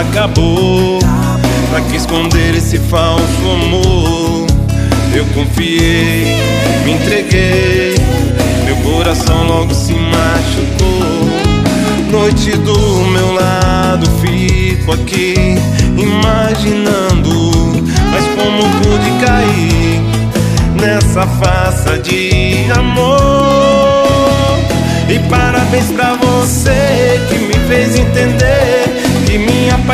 acabou. Pra que esconder esse falso amor? Eu confiei, me entreguei. Meu coração logo se machucou. Noite do meu lado, fico aqui imaginando. Mas como pude cair nessa farsa de amor? E parabéns pra você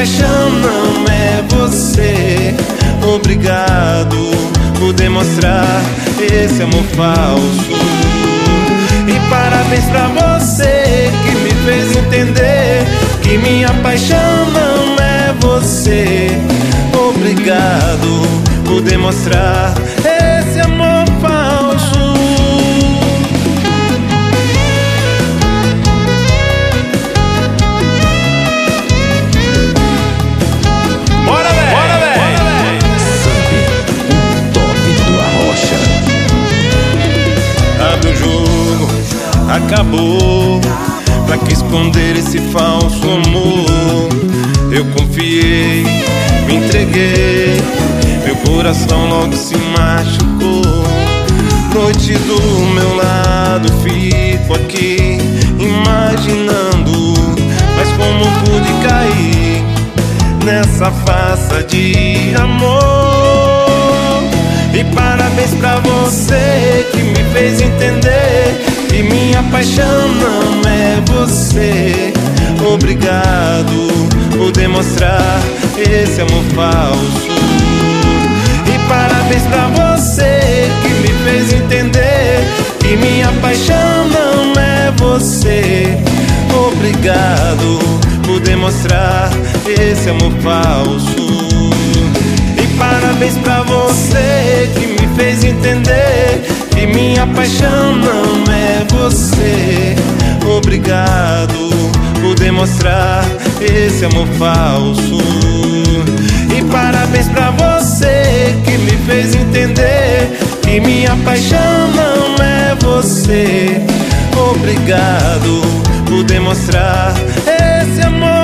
paixão não é você. Obrigado por demonstrar esse amor falso. E parabéns pra você que me fez entender que minha paixão não é você. Obrigado por demonstrar acabou. Pra que esconder esse falso amor? Eu confiei, me entreguei. Meu coração logo se machucou. Noite do meu lado, fico aqui imaginando. Mas como pude cair nessa farsa de amor? E parabéns pra você que me fez entender que minha paixão não é você. Obrigado por demonstrar esse amor falso. E parabéns pra você que me fez entender que minha paixão não é você. Obrigado por demonstrar esse amor falso. E parabéns pra você que me fez entender que minha paixão não você. Obrigado por demonstrar esse amor falso. E parabéns pra você que me fez entender que minha paixão não é você. Obrigado por demonstrar esse amor